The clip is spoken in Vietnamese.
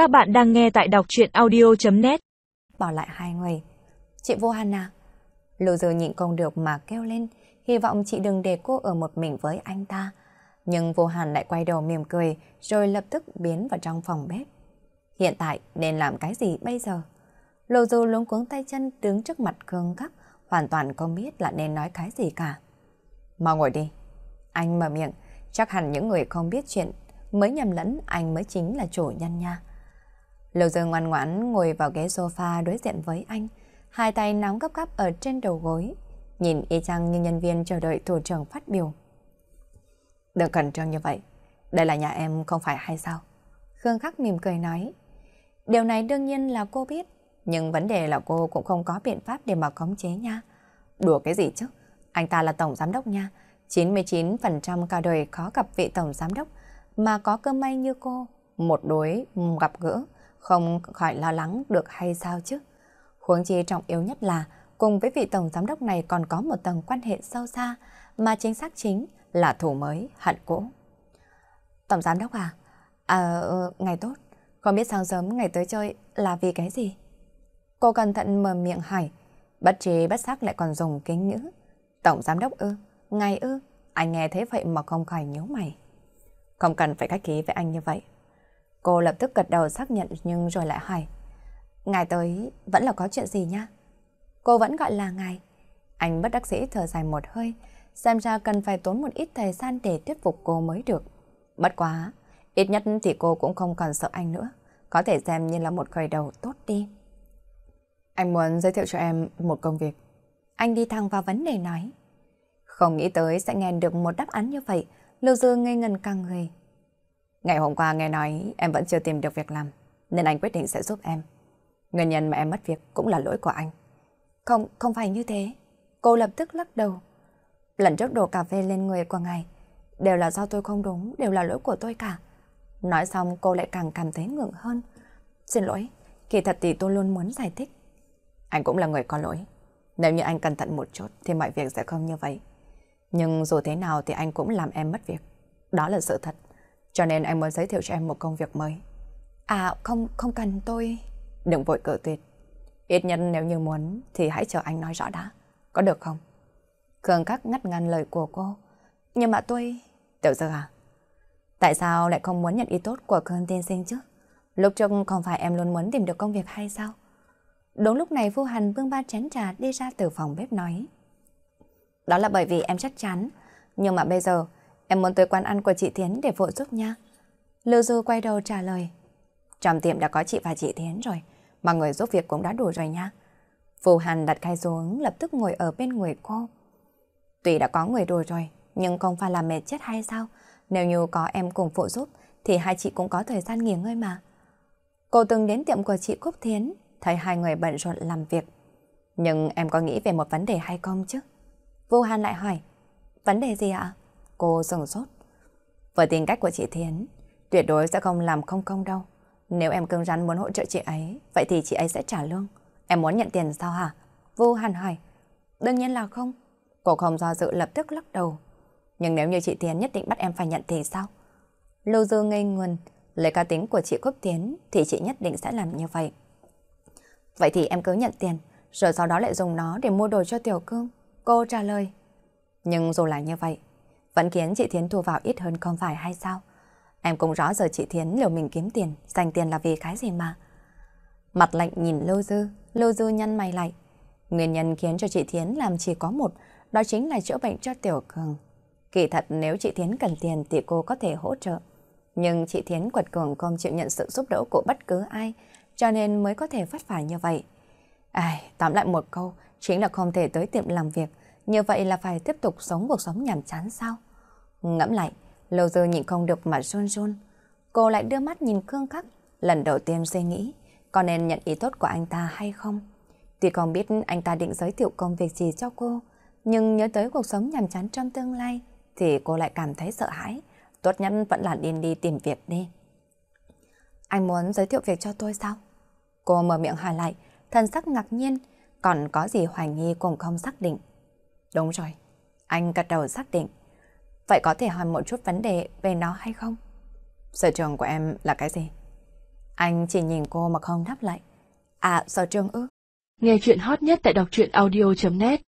Các bạn đang nghe tại đọc chuyện audio.net Bỏ lại hai người. Chị vô Hàn à? Lưu Dư nhịn không được mà kêu lên, hy vọng chị đừng để cô ở một mình với anh ta. Nhưng vô hàn lại quay đầu mỉm cười, rồi lập tức biến vào trong phòng bếp. Hiện tại nên làm cái gì bây giờ? Lưu Dư luống cuống tay chân đứng trước mặt gương Khắc, hoàn toàn không biết là nên nói cái gì cả. Mau ngồi đi. Anh mở miệng, chắc hẳn những người không biết chuyện mới nhầm lẫn anh mới chính là chủ nhân nha. Lưu Dư ngoan ngoãn ngồi vào ghế sofa đối diện với anh, hai tay nắm gấp gáp ở trên đầu gối, nhìn y chang như nhân viên chờ đợi thủ trưởng phát biểu. Đừng cẩn trương như vậy, đây là nhà em không phải hay sao? Khương Khắc mỉm cười nói. Điều này đương nhiên là cô biết, nhưng vấn đề là cô cũng không có biện pháp để mà khống chế nha. Đùa cái gì chứ? Anh ta là tổng giám đốc nha. 99% cả đời khó gặp vị tổng giám đốc mà có cơ may như cô, một đối gặp gỡ, không khỏi lo lắng được hay sao chứ. Huống chi trọng yếu nhất là cùng với vị tổng giám đốc này còn có một tầng quan hệ sâu xa mà chính xác chính là thủ mới hận cũ. Tổng giám đốc à? À, ừ, ngày tốt. Không biết sáng sớm ngày tới chơi là vì cái gì? Cô cẩn thận mở miệng hỏi, bất trí bất sắc lại còn dùng kính ngữ. Tổng giám đốc ư? Ngày ư? Anh nghe thế vậy mà không khỏi nhíu mày. Không cần phải khách khí với anh như vậy. Cô lập tức gật đầu xác nhận nhưng rồi lại hỏi. Ngài tới vẫn là có chuyện gì nhá? Cô vẫn gọi là ngài. Anh bất đắc dĩ thở dài một hơi, xem ra cần phải tốn một ít thời gian để thuyết phục cô mới được. Bất quá, ít nhất thì cô cũng không còn sợ anh nữa, có thể xem như là một khởi đầu tốt đi. Anh muốn giới thiệu cho em một công việc. Anh đi thẳng vào vấn đề nói. Không nghĩ tới sẽ nghe được một đáp án như vậy, Lưu Dư ngây ngần càng người. Ngày hôm qua nghe nói em vẫn chưa tìm được việc làm, nên anh quyết định sẽ giúp em. Nguyên nhân mà em mất việc cũng là lỗi của anh. Không, không phải như thế. Cô lập tức lắc đầu. Lần trước đổ cà phê lên người của ngài, đều là do tôi không đúng, đều là lỗi của tôi cả. Nói xong cô lại càng cảm thấy ngượng hơn. Xin lỗi, kỳ thật thì tôi luôn muốn giải thích. Anh cũng là người có lỗi. Nếu như anh cẩn thận một chút thì mọi việc sẽ không như vậy. Nhưng dù thế nào thì anh cũng làm em mất việc. Đó là sự thật. Cho nên anh muốn giới thiệu cho em một công việc mới. À không, không cần tôi... Đừng vội cự tuyệt. Ít nhất nếu như muốn thì hãy chờ anh nói rõ đã. Có được không? Khương Khắc ngắt ngăn lời của cô. Nhưng mà tôi... Tiểu dư à? Tại sao lại không muốn nhận ý tốt của Khương tiên sinh chứ? Lúc trước không phải em luôn muốn tìm được công việc hay sao? Đúng lúc này Vu Hành bưng ba chén trà đi ra từ phòng bếp nói. Đó là bởi vì em chắc chắn. Nhưng mà bây giờ em muốn tới quán ăn của chị Thiến để vội giúp nha. Lưu Du quay đầu trả lời. Trong tiệm đã có chị và chị Thiến rồi. Mà người giúp việc cũng đã đủ rồi nha. Vu Hàn đặt khay xuống lập tức ngồi ở bên người cô. Tuy đã có người đủ rồi, nhưng không phải là mệt chết hay sao? Nếu như có em cùng phụ giúp, thì hai chị cũng có thời gian nghỉ ngơi mà. Cô từng đến tiệm của chị Cúc Thiến, thấy hai người bận rộn làm việc. Nhưng em có nghĩ về một vấn đề hay không chứ? Vô Hàn lại hỏi, vấn đề gì ạ? Cô sừng sốt. Với tính cách của chị Thiến, tuyệt đối sẽ không làm không công đâu. Nếu em cưng rắn muốn hỗ trợ chị ấy, vậy thì chị ấy sẽ trả lương. Em muốn nhận tiền sao hả? Vô Hàn hỏi. Đương nhiên là không. Cô không do dự lập tức lắc đầu. Nhưng nếu như chị Thiến nhất định bắt em phải nhận thì sao? Lưu Dư ngây nguồn, lấy cá tính của chị Cúc Thiến thì chị nhất định sẽ làm như vậy. Vậy thì em cứ nhận tiền, rồi sau đó lại dùng nó để mua đồ cho Tiểu Cương. Cô trả lời. Nhưng dù là như vậy, vẫn khiến chị Thiến thu vào ít hơn không phải hay sao? Em cũng rõ giờ chị Thiến liều mình kiếm tiền, dành tiền là vì cái gì mà. Mặt lạnh nhìn Lưu Dư, Lưu Dư nhăn mày lại. Nguyên nhân khiến cho chị Thiến làm chỉ có một, đó chính là chữa bệnh cho Tiểu Cường. Kỳ thật nếu chị Thiến cần tiền thì cô có thể hỗ trợ. Nhưng chị Thiến quật cường không chịu nhận sự giúp đỡ của bất cứ ai, cho nên mới có thể phát vả như vậy. Ai, tóm lại một câu, chính là không thể tới tiệm làm việc, như vậy là phải tiếp tục sống cuộc sống nhàm chán sao? Ngẫm lại, lâu giờ nhịn không được mà run run. Cô lại đưa mắt nhìn Khương Khắc, lần đầu tiên suy nghĩ, có nên nhận ý tốt của anh ta hay không? Tuy còn biết anh ta định giới thiệu công việc gì cho cô, nhưng nhớ tới cuộc sống nhàm chán trong tương lai, thì cô lại cảm thấy sợ hãi. Tốt nhất vẫn là đi đi tìm việc đi. Anh muốn giới thiệu việc cho tôi sao? Cô mở miệng hỏi lại, thân sắc ngạc nhiên, còn có gì hoài nghi cũng không xác định. Đúng rồi, anh gật đầu xác định. Vậy có thể hỏi một chút vấn đề về nó hay không? Sở trường của em là cái gì? Anh chỉ nhìn cô mà không đáp lại. À, sở trường ư? Nghe chuyện hot nhất tại đọc truyện audio.net